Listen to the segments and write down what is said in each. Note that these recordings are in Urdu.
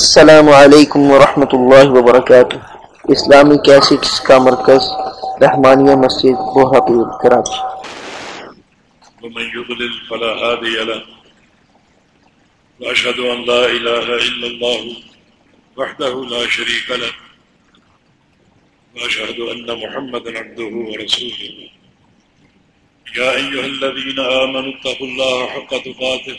السلام علیکم ورحمۃ اللہ وبرکاتہ۔ اسلامی کیسٹس کا مرکز، رحمانیہ مسجد بہاپور کراچی ومن يضلل فلا هادي له وأشهد أن لا إله إلا الله وحده لا شريك له وأشهد أن محمدا عبده ورسوله يا أيها الذين آمنوا اتقوا الله حق تقاته۔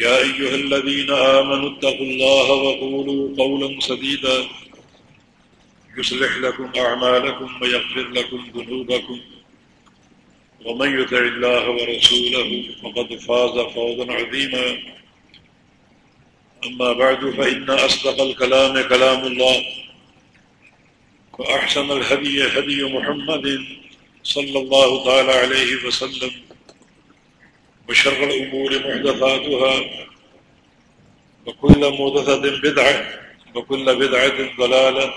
يا أيها الذين آمنوا اتقوا الله وقولوا قولا سديدا. يصلح لكم أعمالكم ويغفر لكم ذنوبكم. ومن يتع الله ورسوله فقد فاز فوضا عظيما. أما بعد، فإن أصدق الكلام كلام الله. وأحسن الهدي هدي محمد صلى الله تعالى عليه وسلم. وشر الأمور محدثاتها، وكل مهدثة بدعة، وكل بدعة ضلالة،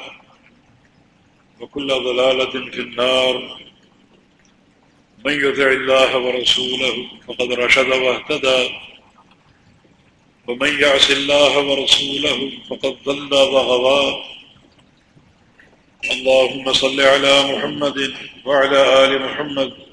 وكل ضلالة في النار. من يدع الله ورسوله فقد رشد واهتدى، ومن يعص الله ورسوله فقد ضل وغضى. اللهم صل على محمد وعلى آل محمد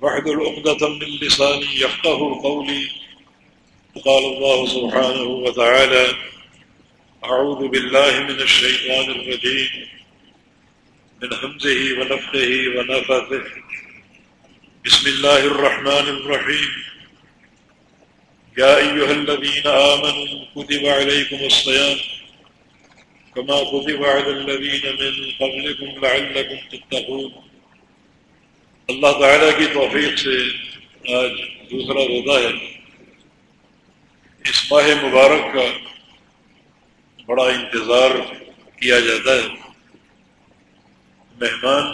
واحلل عقدة من لساني يفقه قولي. قال الله سبحانه وتعالى أعوذ بالله من الشيطان الرجيم. من همزه ونفقه ونفثه. بسم الله الرحمن الرحيم. يا أيها الذين آمنوا كتب عليكم الصيام كما كتب على الذين من قبلكم لعلكم تتقون. اللہ تعالیٰ کی توفیق سے آج دوسرا روزہ ہے۔ اس ماہ مبارک کا بڑا انتظار کیا جاتا ہے۔ مہمان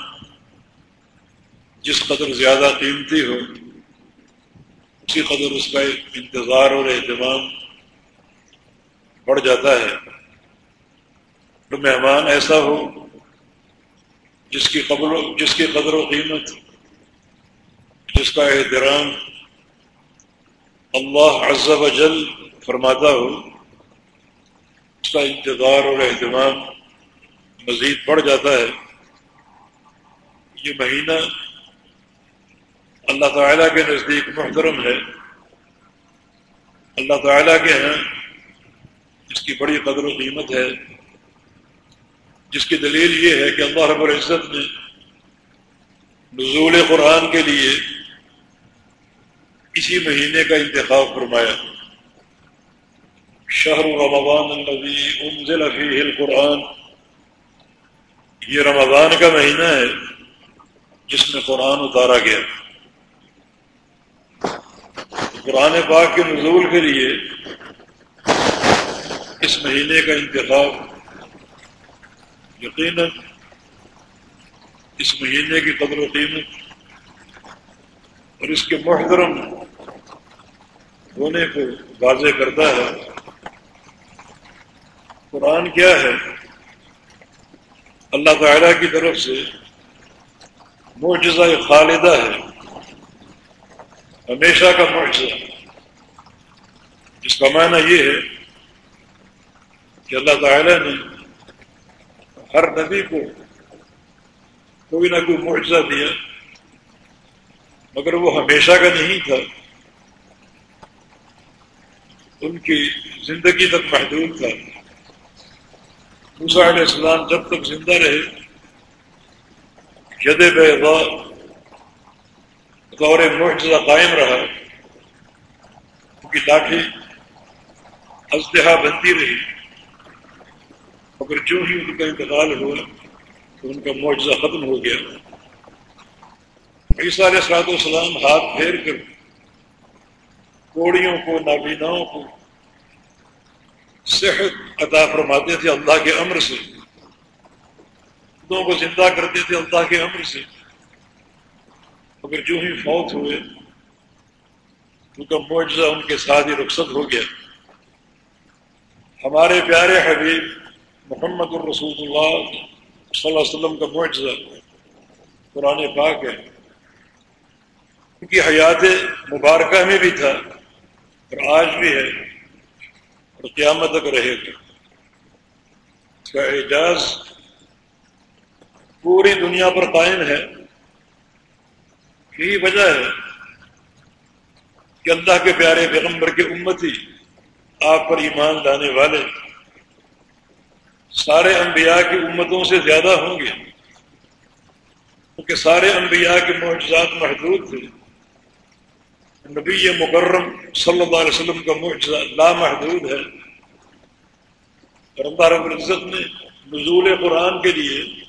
جس قدر زیادہ قیمتی ہو، اسی قدر اس کا انتظار اور اہتمام بڑھ جاتا ہے۔ تو مہمان ایسا ہو، جس کی قبر جس کی قدر و قیمت جس کا احترام اللہ عز و جل فرماتا ہو اس کا انتظار اور اہتمام مزید بڑھ جاتا ہے۔ یہ مہینہ اللہ تعالیٰ کے نزدیک محترم ہے۔ اللہ تعالیٰ کے ہیں اس کی بڑی قدر و قیمت ہے۔ جس کی دلیل یہ ہے کہ اللہ رب العزت نے نزول قرآن کے لیے اسی مہینے کا انتخاب فرمایا۔ شہر رمضان النبی انزل فیہ القرآن۔ یہ رمضان کا مہینہ ہے جس میں قرآن اتارا گیا۔ قرآن پاک کے نزول کے لیے اس مہینے کا انتخاب۔ یقیناً اس مہینے کی قدر و قیمت اور اس کے محترم ہونے کو واضح کرتا ہے، قرآن کیا ہے؟ اللہ تعالیٰ کی طرف سے معجزہ خالدہ ہے، ہمیشہ کا معجزہ۔ جس کا معنی یہ ہے کہ اللہ تعالیٰ نے ہر نبی کو کوئی نہ کوئی معجزہ دیا۔ مگر وہ ہمیشہ کا نہیں تھا۔ ان کی زندگی تک محدود تھا۔ موسا علیہ السلام جب تک زندہ رہے ید بے بطور معجزہ قائم رہا، ان کی لاٹھی ازدہا بنتی رہی۔ مگر جو ہی ان کا انتقال ہوا، تو ان کا معجزہ ختم ہو گیا۔ عیسیٰ علیہ السلاط والسلام ہاتھ پھیر کر کوڑیوں کو، نابیناؤں کو صحت عطا فرماتے تھے اللہ کے امر سے۔ کو زندہ کرتے تھے اللہ کے امر سے۔ مگر جو ہی فوت ہوئے، ان کا معجزہ ان کے ساتھ ہی رخصت ہو گیا۔ ہمارے پیارے حبیب محمد الرسول اللہ صلی اللہ علیہ وسلم کا معجزہ قرآن پاک ہے۔ ان کی حیات مبارکہ میں بھی تھا اور آج بھی ہے اور قیامت تک رہے گا۔ اس کا اعجاز پوری دنیا پر قائم ہے۔ یہی وجہ ہے کہ اللہ کے پیارے پیغمبر کے امتی آپ پر ایمان لانے والے سارے انبیاء کی امتوں سے زیادہ ہوں گے۔ کیونکہ سارے انبیاء کے معجزات محدود تھے نبی مکرم صلی اللہ علیہ وسلم کا معجزہ لامحدود ہے۔ اور اللہ رب العزت نے نزول قرآن کے لیے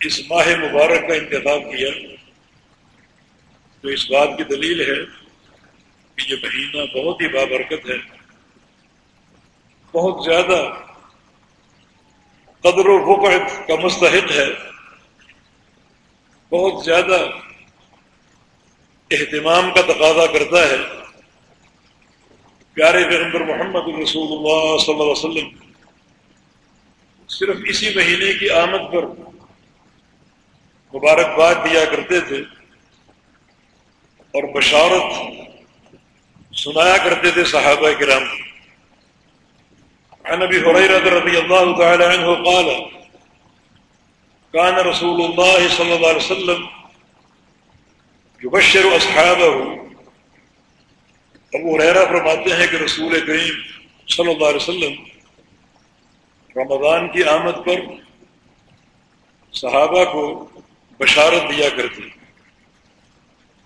اس ماہ مبارک کا انتخاب کیا۔ تو اس بات کی دلیل ہے کہ یہ مہینہ بہت ہی بابرکت ہے۔ بہت زیادہ قدر و وقت کا مستحق ہے۔ بہت زیادہ اہتمام کا تقاضا کرتا ہے۔ پیارے پیغمبر محمد الرسول اللہ صلی اللہ علیہ وسلم، صرف اسی مہینے کی آمد پر مبارکباد دیا کرتے تھے اور بشارت سنایا کرتے تھے صحابہ کرام۔ عن ابي هريره رضي الله تعالى عنه قال كان رسول الله صلى الله عليه وسلم یبشر اصحابہ ابو ریرا فرماتے ہیں کہ رسول کریم صلی اللہ علیہ وسلم رمضان کی آمد پر صحابہ کو بشارت دیا کرتے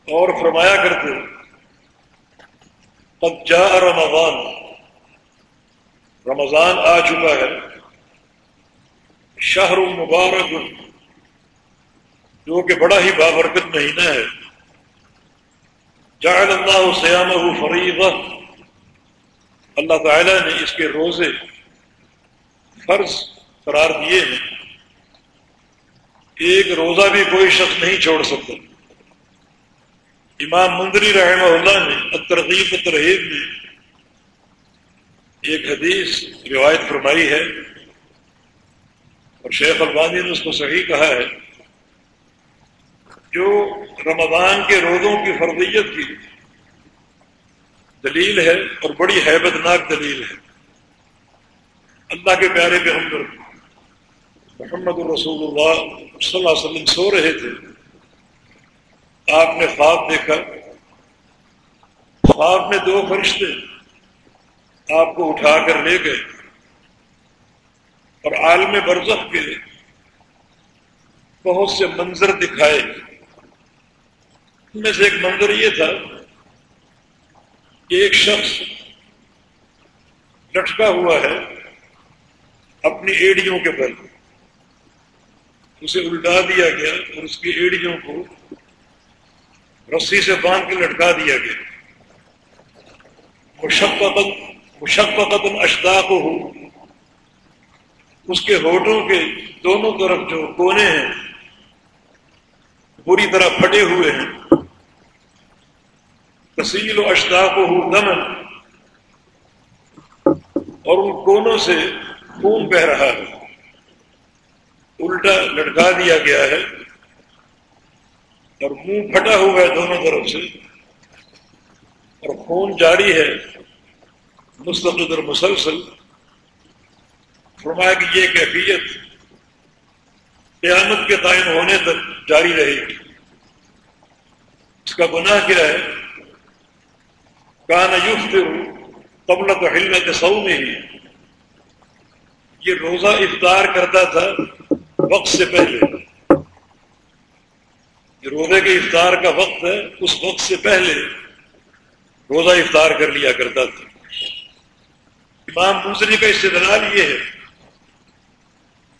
اور فرمایا کرتے، قد جاء رمضان رمضان آ چکا ہے، شہر مبارک، جو کہ بڑا ہی بابرکت مہینہ ہے۔ جعل اللہ سیام فریضہ اللہ تعالی نے اس کے روزے فرض قرار دیے ہیں۔ ایک روزہ بھی کوئی شخص نہیں چھوڑ سکتا۔ امام مندری رحمہ اللہ نے ترغیب ترغیب میں ایک حدیث روایت فرمائی ہے اور شیخ البانی نے اس کو صحیح کہا ہے۔ جو رمضان کے روزوں کی فرضیت کی دلیل ہے اور بڑی حیبت ناک دلیل ہے۔ اللہ کے پیارے پہ ہم محمد الرسول اللہ صلی اللہ علیہ وسلم سو رہے تھے۔ آپ نے خواب دیکھا۔ خواب میں دو فرشتے آپ کو اٹھا کر لے گئے اور عالم برزخ کے بہت سے منظر دکھائے۔ میں سے ایک منظر یہ تھا کہ ایک شخص لٹکا ہوا ہے اپنی ایڑیوں کے بل اسے الٹا دیا گیا اور اس کی ایڑیوں کو رسی سے باندھ کے لٹکا دیا گیا۔ مشقت مشقت اشتاق ہو اس کے ہوٹوں کے دونوں طرف جو کونے ہیں پوری طرح پھٹے ہوئے ہیں۔ تسیل و اشتاق ہو دمن اور ان کونوں سے خون بہ رہا ہے۔ الٹا لٹکا دیا گیا ہے۔ اور منہ پھٹا ہوا ہے دونوں طرف سے۔ اور خون جاری ہے۔ مستقد اور مسلسل۔ فرمایا کہ یہ کیفیت قیامت کے قائم ہونے تک جاری رہے گی۔ اس کا گناہ کیا ہے؟ کان یوف قبل تو ہلنے کے سو میں ہی یہ روزہ افطار کرتا تھا وقت سے پہلے۔ یہ روزے کے افطار کا وقت ہے، اس وقت سے پہلے روزہ افطار کر لیا کرتا تھا۔ امام دوسری کا استدلال یہ ہے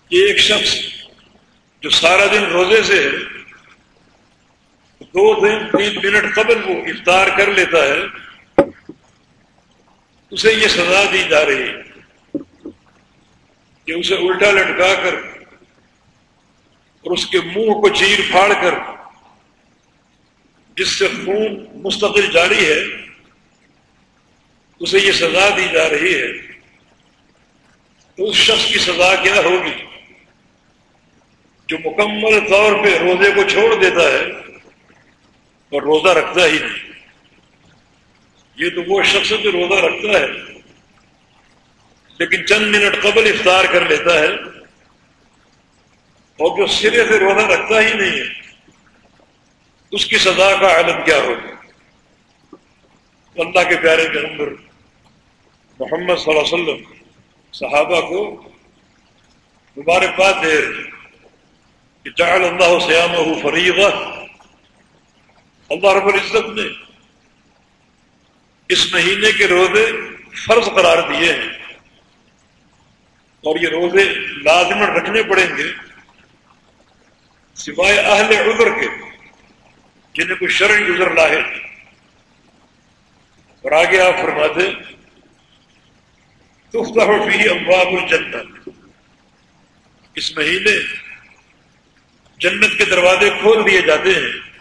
کہ ایک شخص جو سارا دن روزے سے ہے، دو دن تین منٹ قبل وہ افطار کر لیتا ہے۔ اسے یہ سزا دی جا رہی ہے کہ اسے الٹا لٹکا کر اور اس کے منہ کو چیر پھاڑ کر جس سے خون مستقل جاری ہے، اسے یہ سزا دی جا رہی ہے تو اس شخص کی سزا کیا ہوگی؟ جو مکمل طور پہ روزے کو چھوڑ دیتا ہے اور روزہ رکھتا ہی نہیں۔ یہ تو وہ شخص جو روزہ رکھتا ہے، لیکن چند منٹ قبل افطار کر لیتا ہے اور جو سرے سے روزہ رکھتا ہی نہیں ہے، اس کی سزا کا عالم کیا ہوگا؟ اللہ کے پیارے کے اندر محمد صلی اللہ علیہ وسلم صحابہ کو مبارکباد دے رہے کہ جعل اللہ سیام فریغ اللہ رب العزت نے اس مہینے کے روزے فرض قرار دیے ہیں۔ اور یہ روزے لازمن رکھنے پڑیں گے۔ سوائے اہل عذر کے، جنہیں کوئی شرعی عذر لاہے اور آگے آپ فرماتے تفتح فی ابواب الجنت اس مہینے جنت کے دروازے کھول دیے جاتے ہیں۔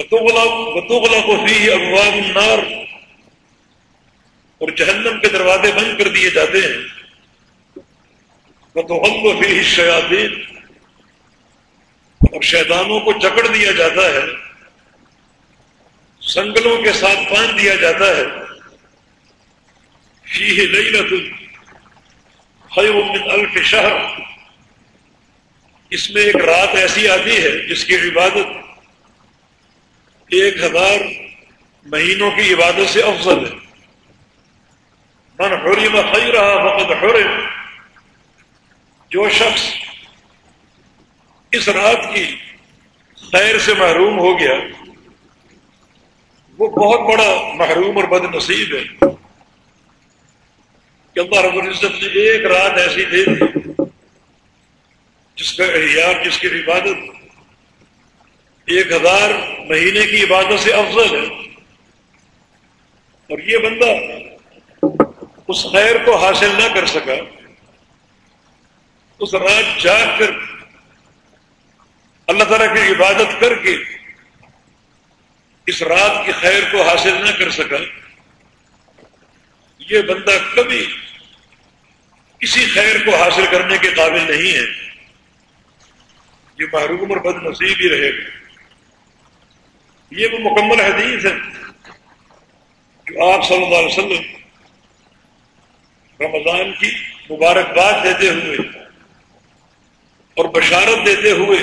بتوغلا کو فی ابواب النار اور جہنم کے دروازے بند کر دیے جاتے ہیں. بتوغل فی شیاطین اور شیطانوں کو جکڑ دیا جاتا ہے. سنگلوں کے ساتھ باندھ دیا جاتا ہے. فیہ لیلت خیر من الف شہر اس میں ایک رات ایسی آتی ہے جس کی عبادت ایک ہزار مہینوں کی عبادت سے افضل ہے۔ من حرم خیرہ فقد حرم۔ جو شخص اس رات کی خیر سے محروم ہو گیا، وہ بہت بڑا محروم اور بد نصیب ہے۔ کہ اللہ رب العزت نے ایک رات ایسی دے دی جس کا احیار جس کی عبادت ایک ہزار مہینے کی عبادت سے افضل ہے۔ اور یہ بندہ اس خیر کو حاصل نہ کر سکا، اس رات جا کر اللہ تعالیٰ کی عبادت کر کے اس رات کی خیر کو حاصل نہ کر سکا، یہ بندہ کبھی کسی خیر کو حاصل کرنے کے قابل نہیں ہے۔ یہ محروم اور بد نصیب ہی رہے گا۔ یہ وہ مکمل حدیث ہے جو آپ صلی اللہ علیہ وسلم رمضان کی مبارکباد دیتے ہوئے اور بشارت دیتے ہوئے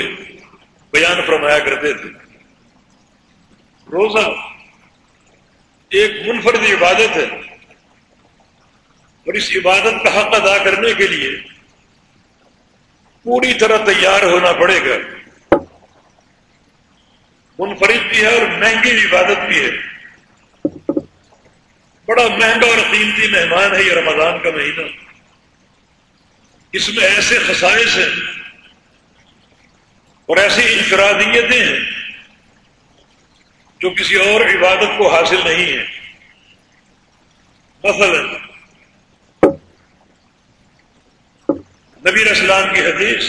بیان فرمایا کرتے تھے۔ روزہ ایک منفرد عبادت ہے اور اس عبادت کا حق ادا کرنے کے لیے پوری طرح تیار ہونا پڑے گا۔ منفرد بھی ہے اور مہنگی عبادت بھی ہے۔ بڑا مہنگا اور قیمتی مہمان ہے یہ رمضان کا مہینہ۔ اس میں ایسے خسائش ہیں اور ایسی انفرادیتیں ہیں جو کسی اور عبادت کو حاصل نہیں ہے مثلا، نبی اسلام کی حدیث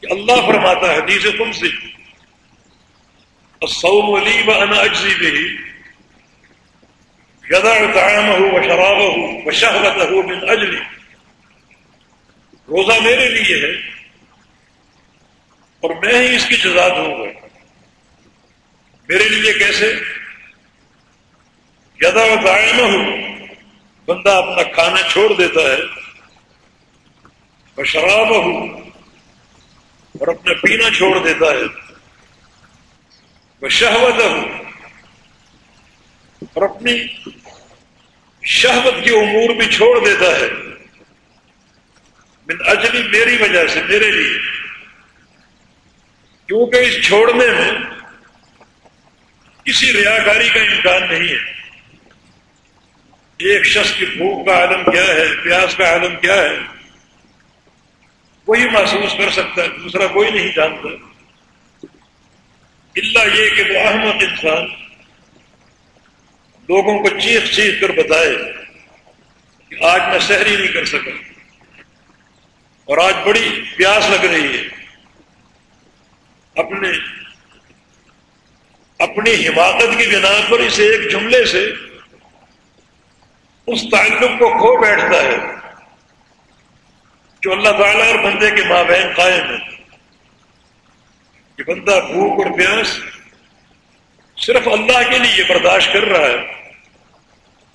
کہ اللہ فرماتا ہے، حدیث تم سے الصوم لی و انا اجزی بھی یدا طعامہ شرابہ من اجلی روزہ میرے لیے ہے اور میں ہی اس کی جزا دوں گا. میرے لیے کیسے؟ یدا طعامہ بندہ اپنا کھانا چھوڑ دیتا ہے وہ شراب ہوں اور اپنا پینا چھوڑ دیتا ہے۔ شہوت اور اپنی شہوت کے امور بھی چھوڑ دیتا ہے۔ من اجلی میری وجہ سے، میرے لیے۔ کیونکہ اس چھوڑنے میں کسی ریاکاری کا امکان نہیں ہے۔ ایک شخص کی بھوک کا عالم کیا ہے، پیاس کا عالم کیا ہے؟ وہی محسوس کر سکتا ہے، دوسرا کوئی نہیں جانتا۔ اللہ یہ کہ وہ احمد انسان لوگوں کو چیخ چیخ کر بتائے کہ آج میں سحری نہیں کر سکا اور آج بڑی پیاس لگ رہی ہے۔ اپنے اپنی حماقت کی بنا پر اسے ایک جملے سے اس تعلق کو کھو بیٹھتا ہے جو اللہ تعالیٰ اور بندے کے ماں بہن قائم ہے کہ بندہ بھوک اور پیاس صرف اللہ کے لیے برداشت کر رہا ہے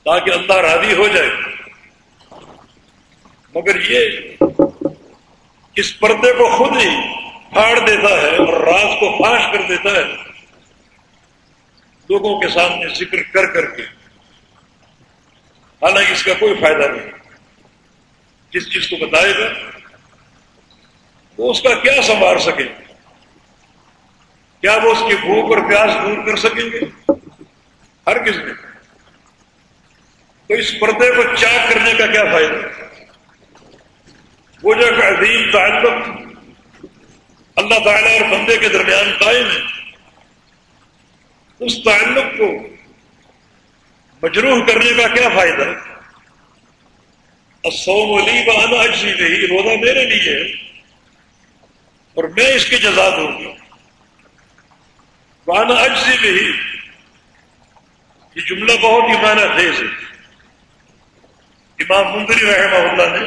تاکہ اللہ راضی ہو جائے۔ مگر یہ اس پردے کو خود ہی پھاڑ دیتا ہے اور راز کو فاش کر دیتا ہے۔ لوگوں کے سامنے ذکر کر کر کے۔ حالانکہ اس کا کوئی فائدہ نہیں۔ جس چیز کو بتائے گا وہ اس کا کیا سنوار سکیں کیا وہ اس کی بھوک اور پیاس دور کر سکیں گے؟ ہر کس نے تو اس پردے کو چاک کرنے کا کیا فائدہ؟ وہ جو عظیم تعلق اللہ تعالیٰ اور بندے کے درمیان قائم ہے، اس تعلق کو مجروح کرنے کا کیا فائدہ؟ سوم علی بہانا اجزی نہیں روزہ میرے لیے ہے اور میں اس کی جزا دوں گا۔ بہانا اجزی نہیں یہ جملہ بہت ہی معنی خیز ہے۔ امام مندری رحمہ اللہ نے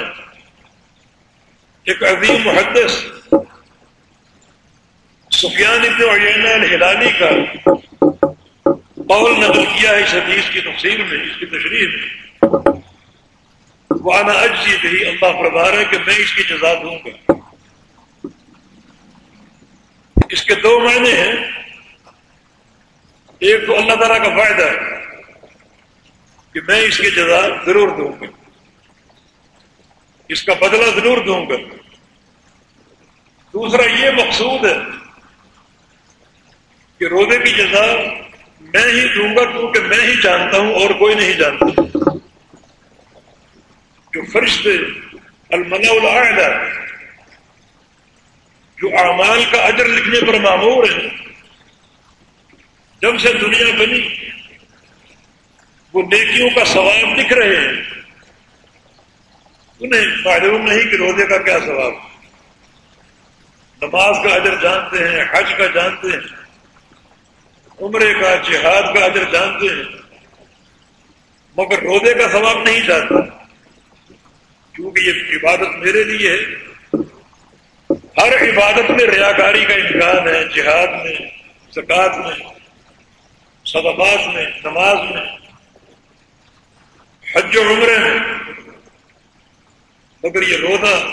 ایک عظیم محدث سفیان ابن عیینہ الہلالی کا قول نقل کیا ہے اس حدیث کی تفصیل میں، اس کی تشریح میں۔ وہ آنا اجزی بھی اللہ پربار ہے کہ میں اس کی جزا دوں گا۔ اس کے دو معنی ہیں۔ ایک تو اللہ تعالیٰ کا فائدہ ہے کہ میں اس کی جزا ضرور دوں گا۔ اس کا بدلہ ضرور دوں گا۔ دوسرا یہ مقصود ہے کہ روزے کی جزا میں ہی دوں گا کیونکہ میں ہی جانتا ہوں اور کوئی نہیں جانتا۔ جو فرشتے الملا العلا جو اعمال کا اجر لکھنے پر معمور ہے جب سے دنیا بنی۔ وہ نیکیوں کا ثواب لکھ رہے ہیں۔ انہیں معلوم نہیں کہ روزے کا کیا ثواب۔ نماز کا اجر جانتے ہیں، حج کا جانتے ہیں۔ عمرے کا، جہاد کا اجر جانتے ہیں۔ مگر روزے کا ثواب نہیں جانتا کیونکہ یہ عبادت میرے لیے ہے۔ ہر عبادت میں ریاکاری کا امکان ہے۔ جہاد میں، زکات میں۔ صدقات میں، نماز میں، حج و عمرے میں۔ مگر یہ روزہ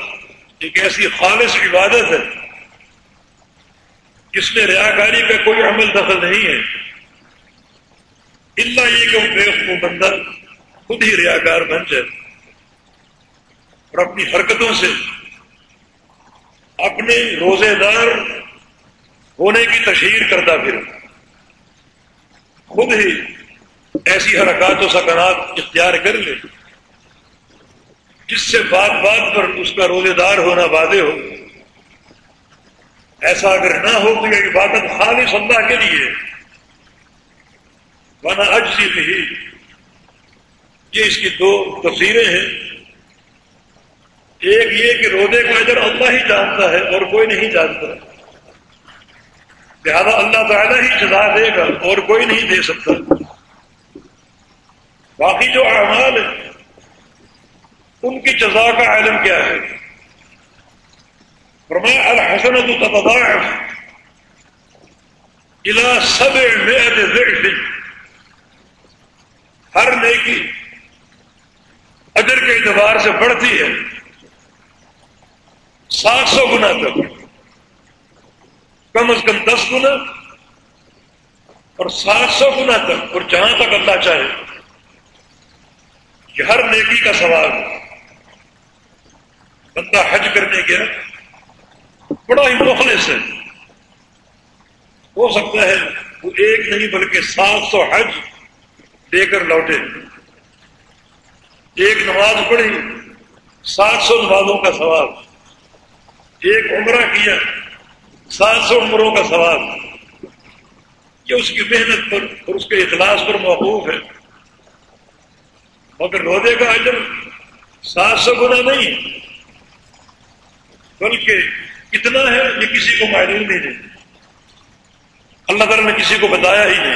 ایک ایسی خالص عبادت ہے جس میں ریاکاری کا کوئی عمل دخل نہیں ہے۔ اللہ یہ کہ وہ بندہ خود ہی ریاکار بن جائے اور اپنی حرکتوں سے اپنے روزے دار ہونے کی تشہیر کرتا پھر خود ہی ایسی حرکات و سکنات اختیار کر لے جس سے بات بات پر اس کا روزے دار ہونا واضح ہو۔ ایسا اگر نہ ہو تو یہ عبادت خالص اللہ کے لیے۔ ورنہ اجزی بھی۔ یہ اس کی دو تصویریں ہیں۔ ایک یہ کہ روزے کا اجر اللہ ہی جانتا ہے اور کوئی نہیں جانتا۔ لہذا اللہ تعالیٰ ہی جزا دے گا اور کوئی نہیں دے سکتا۔ باقی جو اعمال ہیں، ان کی جزا کا علم کیا ہے؟ فرمایا الحسنت تتضاعف الى سبع مئت ضعف۔ ہر نیکی اجر کے اعتبار سے بڑھتی ہے۔ سات سو گنا تک۔ کم از کم دس گنا اور سات سو گنا تک، اور جہاں تک اللہ چاہے، یہ ہر نیکی کا سوال ہے۔ بندہ حج کرنے گیا، بڑا ہی مخلص ہے۔ ہو سکتا ہے وہ ایک نہیں بلکہ سات سو حج دے کر لوٹے۔ ایک نماز پڑھی، سات سو نمازوں کا سواب ایک عمرہ کیا۔ سات سو عمروں کا سواب یہ اس کی محنت پر اور اس کے اخلاص پر موقوف ہے۔ مگر روزے کا اجر سات سو گنا نہیں، بلکہ اتنا ہے یہ کسی کو معلوم نہیں۔ ہے اللہ تعالیٰ نے کسی کو بتایا ہی نہیں۔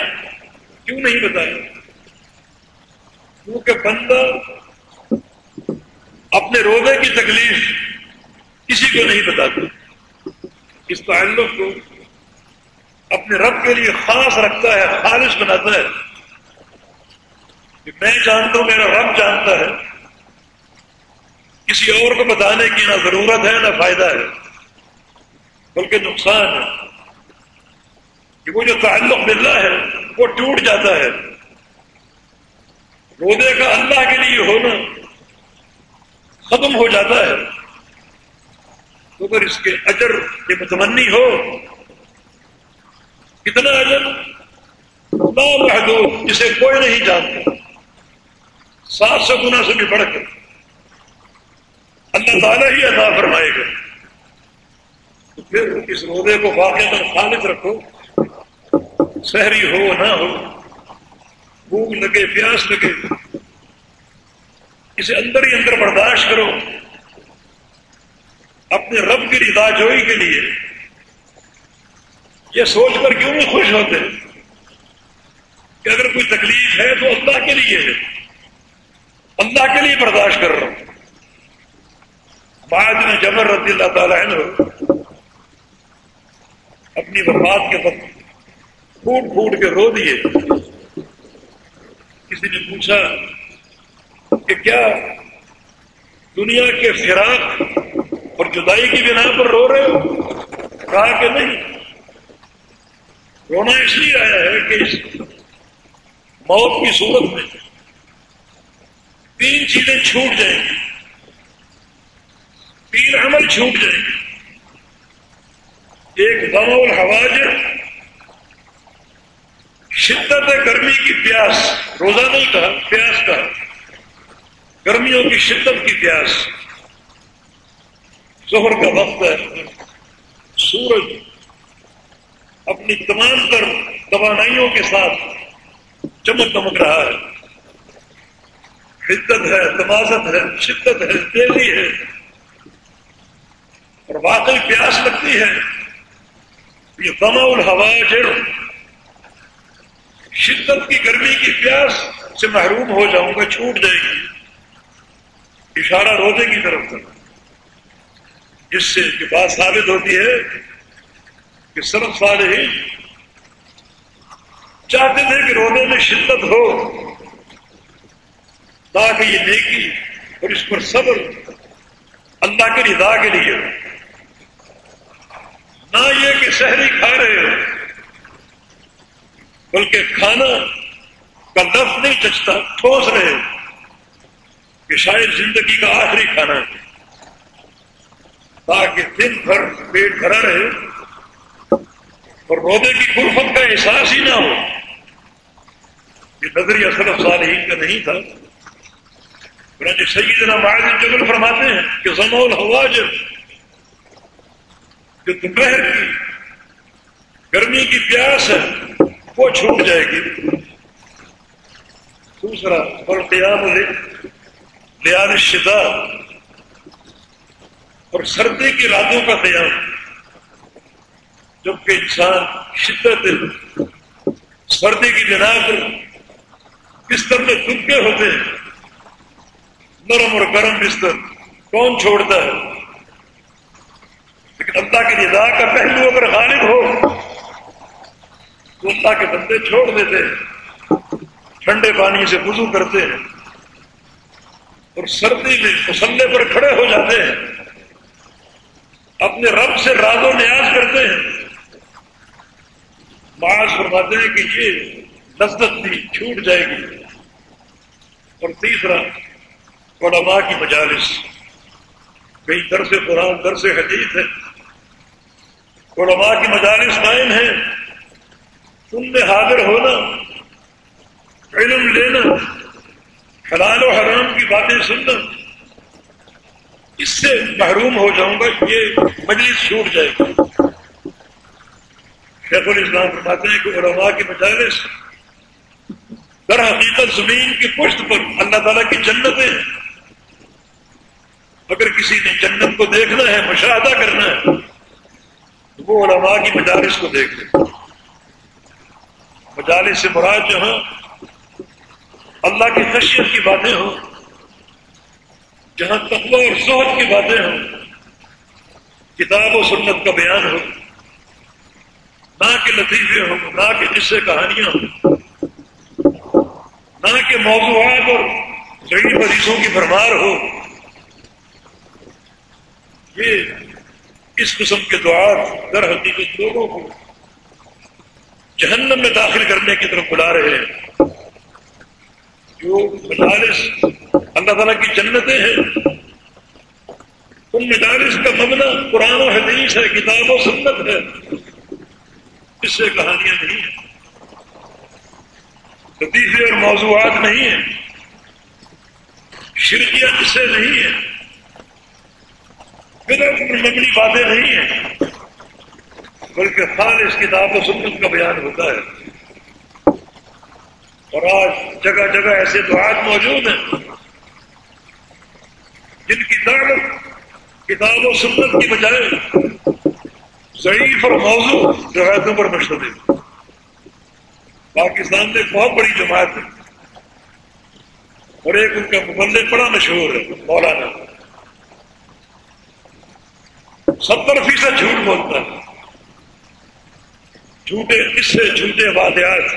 کیوں نہیں بتایا؟ کیونکہ بندہ اپنے روزے کی تکلیف کسی کو نہیں بتاتا۔ اس تعلق کو اپنے رب کے لیے خاص رکھتا ہے، خالص بناتا ہے۔ کہ میں جانتا ہوں، میرا رب جانتا ہے۔ کسی اور کو بتانے کی نہ ضرورت ہے، نہ فائدہ ہے، بلکہ نقصان ہے۔ کہ وہ جو تعلق مل رہا ہے، وہ ٹوٹ جاتا ہے۔ روزے کا اللہ کے لیے ہونا ختم ہو جاتا ہے۔ تو اگر اس کے اجر کے متمنی ہو، کتنا اجر؟ محدود جسے کوئی نہیں جانتا۔ سات سو گنا سے بھی بڑھ کر اللہ تعالیٰ ہی ادا فرمائے گا۔ تو پھر اس روزے کو واقع پر خالص رکھو۔ شہری ہو نہ ہو، بھوک لگے، پیاس لگے، اسے اندر ہی اندر برداشت کرو۔ اپنے رب کی رضا جوئی کے لیے۔ یہ سوچ کر کیوں نہیں خوش ہوتے؟ کہ اگر کوئی تکلیف ہے تو اللہ کے لیے ہے۔ اللہ کے لیے برداشت کر رہا ہوں۔ بعد میں جبر رضی اللہ تعالیٰ عنہ اپنی وفات کے وقت پھوٹ پھوٹ کے رو دیے۔ کسی نے پوچھا کہ کیا دنیا کے فراق اور جدائی کی بنا پر رو رہے ہو؟ کہا کہ نہیں۔ رونا اس لیے آیا ہے کہ اس موت کی صورت میں تین چیزیں چھوٹ جائیں گی۔ تین عمل چھوٹ جائیں گے۔ ایک دم الحواج شدت گرمی کی پیاس، روزہ نہیں کہا، پیاس کا گرمیوں کی شدت کی پیاس۔ زہر کا وقت ہے۔ سورج اپنی تمام تر توانائیوں کے ساتھ چمک دمک رہا ہے۔ حدت ہے، تمازت ہے، شدت ہے تیزی ہے۔ اور واقعی پیاس لگتی ہے۔ یہ دما الحوا جڑ شدت کی گرمی کی پیاس سے محروم ہو جاؤں گا، چھوٹ جائے گی۔ اشارہ روزے کی طرف کرنا جس سے یہ بات ثابت ہوتی ہے کہ سرف والے ہی چاہتے تھے کہ روزے میں شدت ہو، تاکہ یہ نیکی اور اس پر صبر اللہ کے رضا کے لیے نہ یہ کہ شہری کھا رہے ہو بلکہ کھانا کا لفظ نہیں چچتا، ٹھوس رہے ہو کہ شاید زندگی کا آخری کھانا ہے۔ تاکہ دن بھر پیٹ بھرا رہے اور رودے کی قرفت کا احساس ہی نہ ہو۔ یہ نظریہ صرف صالحین کا نہیں تھا۔ سیدنا معاذ جبل فرماتے ہیں کہ زمول الحواجر، جو دوپہر کی گرمی کی پیاس ہے، وہ چھوٹ جائے گی۔ دوسرا، اور قیام لیان شدا اور سردی کی راتوں کا قیام۔ جبکہ انسان شدت سردی کی بنا پر بستر میں دبکے ہوتے ہیں۔ نرم اور گرم بستر کون چھوڑتا ہے؟ لیکن اللہ کی ندا کا پہلو اگر غالب ہو، تو اللہ کے بندے چھوڑ دیتے ہیں، ٹھنڈے پانی سے وضو کرتے ہیں اور سردی میں مسلے پر کھڑے ہو جاتے ہیں۔ اپنے رب سے راز و نیاز کرتے ہیں۔ معاذ فرماتے ہیں کہ یہ لذت بھی چھوٹ جائے گی۔ اور تیسرا، علماء کی مجالس۔ کئی درس قرآن، درس حدیث ہے علماء کی مجالس قائم ہیں۔ تم نے حاضر ہونا، علم لینا، حلال و حرام کی باتیں سننا۔ اس سے محروم ہو جاؤں گا، یہ مجلس چھوٹ جائے گی۔ شیخ الاسلام فرماتے ہیں کہ علماء کی مجالس در حقیقت زمین کی پشت پر اللہ تعالیٰ کی جنتیں اگر کسی نے جنت کو دیکھنا ہے، مشاہدہ کرنا ہے، تو وہ علماء کی مجالس کو دیکھ لیں مجالس سے مراد جہاں اللہ کی خشیت کی باتیں ہوں۔ جہاں تقوی اور صحت کی باتیں ہوں، کتاب و سنت کا بیان ہو، نہ کہ لطیفے ہوں، نہ کہ جس سے کہانیاں ہوں، نہ کہ موضوعات اور جڑی مریضوں کی بھرمار ہو۔ یہ اس قسم کے دعات در حقیقت لوگوں کو جہنم میں داخل کرنے کی طرف بلا رہے ہیں۔ جو مدارس اللہ تعالیٰ کی جنتیں ہیں۔ ان مدارس کا مبنا قرآن و حدیث ہے، کتاب و سنت ہے۔ اس سے کہانیاں نہیں ہیں۔ لطیفے اور موضوعات نہیں ہیں۔ شرکیاں اس سے نہیں ہیں۔ مبنی باتیں نہیں ہیں۔ بلکہ خالص کتاب و سنت کا بیان ہوتا ہے۔ اور آج جگہ جگہ ایسے دعات موجود ہیں۔ جن کی دعوت کتاب و سنت کی بجائے ضعیف اور موضوع روایتوں پر مشتمل پاکستان میں بہت بڑی جماعت ہے۔ اور ایک ان کا مبلغ بڑا مشہور ہے، مولانا۔ ستر فیصد جھوٹ بولتا ہے۔ جھوٹے اس سے جھوٹے واقعات۔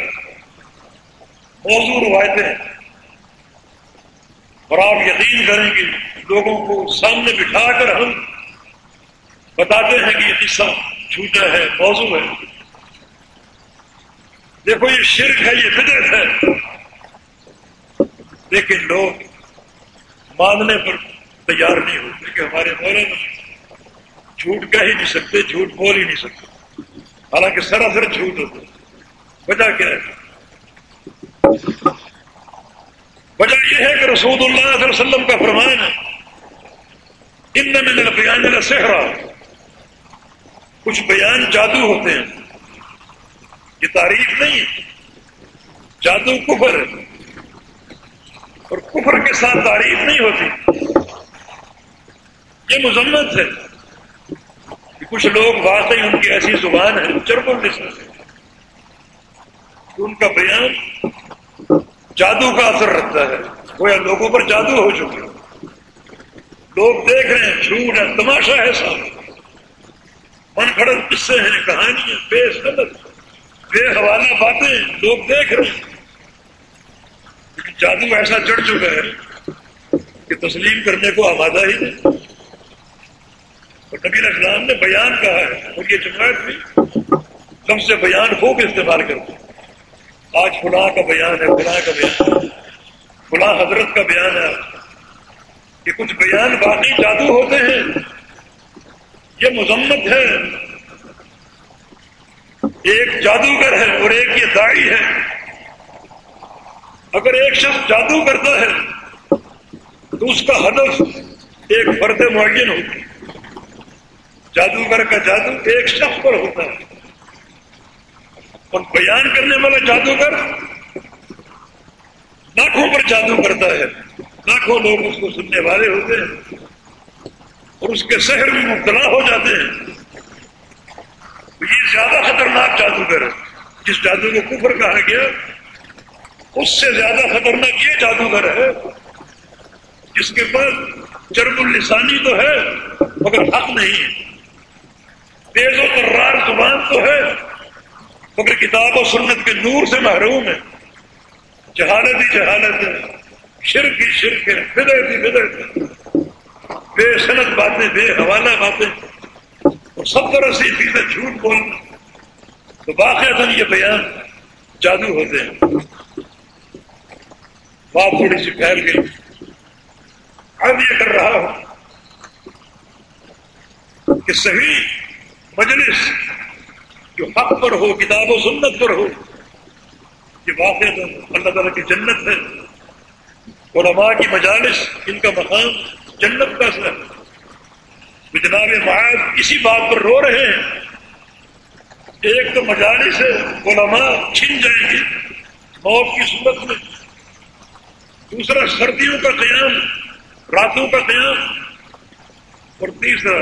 موضوع روایتیں اور آپ یقین کریں گے لوگوں کو سامنے بٹھا کر ہم بتاتے ہیں کہ یہ قصہ جھوٹا ہے، موضوع ہے۔ دیکھو، یہ شرک ہے، یہ فطرت ہے۔ لیکن لوگ ماننے پر تیار نہیں ہوتے کہ ہمارے مولانا جھوٹ کہہ ہی نہیں سکتے، جھوٹ بول ہی نہیں سکتے۔ حالانکہ سراسر جھوٹ ہوتا وجہ کیا ہے؟ یہ ہے کہ رسول اللہ علیہ وسلم کا فرمان ہے، ان میں بیان سہرا کچھ بیان جادو ہوتے ہیں۔ یہ تعریف نہیں جادو کفر ہے۔ اور کفر کے ساتھ تعریف نہیں ہوتی۔ یہ مذمت ہے کہ کچھ لوگ واقعی ان کی ایسی زبان ہے چرب السن ان کا بیان جادو کا اثر رکھتا ہے۔ وہ یا لوگوں پر جادو ہو چکے لوگ دیکھ رہے ہیں، جھوٹ ہے، تماشا ہے سامنے۔ من کھڑک قصے ہیں، کہانیاں بے صنعت بے حوالہ باتیں لوگ دیکھ رہے ہیں۔ لیکن جادو ایسا چڑھ چکا ہے کہ تسلیم کرنے کو آبادہ ہی نہیں۔ اور نبی اسلام نے بیان کہا ہے، اور یہ جماعت بھی لفظ سے بیان خوب استعمال کرتے آج فلاں کا بیان ہے، فلاں کا بیان۔ فلاں حضرت کا بیان ہے کہ کچھ بیان باقی جادو ہوتے ہیں۔ یہ مذمت ہے۔ ایک جادوگر ہے اور ایک یہ دائی ہے۔ اگر ایک شخص جادو کرتا ہے، تو اس کا ہدف ایک فرد معین ہوتی ہے۔ جادوگر کا جادو ایک شخص پر ہوتا ہے۔ اور بیان کرنے والا جادوگر لاکھوں پر جادو کرتا ہے۔ لاکھوں لوگ اس کو سننے والے ہوتے ہیں۔ اور اس کے شہر میں مبتلا ہو جاتے ہیں۔ یہ زیادہ خطرناک جادوگر ہے جس جادو کو کفر کہا گیا، اس سے زیادہ خطرناک یہ جادوگر ہے، جس کے پاس چرب السانی تو ہے، مگر حق نہیں ہے۔ تیز و ترار زبان تو ہے، مگر کتاب و سنت کے نور سے محروم ہے۔ جہالت ہی جہالت ہے۔ شرک ہی شرک ہے فدرت ہی فدرت ہے۔ بے صنعت باتیں، بے حوالہ باتیں۔ اور سب طرح سے چیزیں جھوٹ بولنا تو باقاعدہ یہ بیان جادو ہوتے ہیں بات تھوڑی سی پھیل گئی۔ اب یہ کر رہا ہوں کہ صحیح مجلس جو حق پر ہو، کتاب و سنت پر ہو یہ واقع اللہ تعالیٰ کی جنت ہے۔ علماء کی مجالس، ان کا مقام جنت کا سر جناب معاذ اسی بات پر رو رہے ہیں۔ ایک تو مجالس ہے، علماء چھن جائیں گے موت کی صورت میں۔ دوسرا، سردیوں کا قیام، راتوں کا قیام۔ اور تیسرا،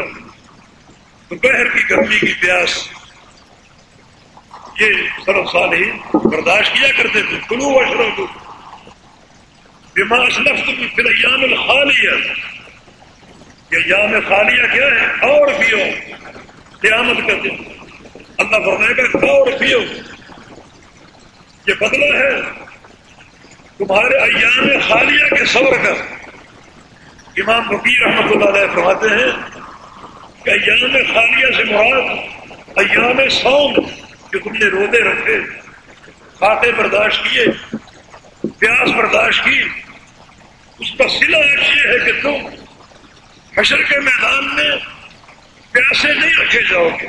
دوپہر کی گرمی کی پیاس۔ یہ سرف سال ہی برداشت کیا کرتے تھے؟ کلو اشرف دماغ لفظ پھر ایام الخالیہ۔ یہ ایام خالیہ کیا ہے؟ اور پیو قیامت کا دن۔ اللہ فرمائے گا اور پیو یہ بدلا ہے تمہارے ایام خالیہ کے صبر کا۔ امام وکیر رحمۃ اللہ علیہ فرماتے ہیں کہ ایام خالیہ سے مراد ایام سوم جو تم نے روزے رکھے کھاتے برداشت کیے، پیاس برداشت کی۔ اس کا سلا یہ ہے کہ تم حشر کے میدان میں پیاسے نہیں رکھے جاؤ گے،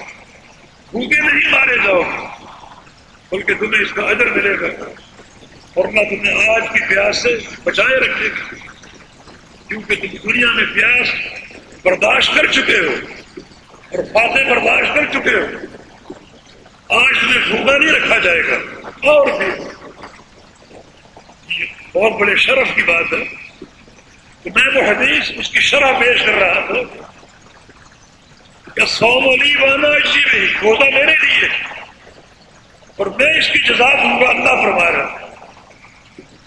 بھوکے نہیں مارے جاؤ گے، بلکہ تمہیں اس کا ادر ملے گا۔ اور نہ تمہیں آج کی پیاس سے بچائے رکھے گا۔ کیونکہ تم دنیا میں پیاس برداشت کر چکے ہو اور فاتح برداشت کر چکے ہو۔ آج تمہیں بھوکا نہیں رکھا جائے گا۔ اور بھی۔ بہت بڑے شرف کی بات ہے۔ تو میں وہ حدیث اس کی شرح پیش کر رہا تھا۔ کہ سوم علی وانا اسی میں روزہ میرے لیے۔ اور میں اس کی جزا دوں گا اللہ فرما رہا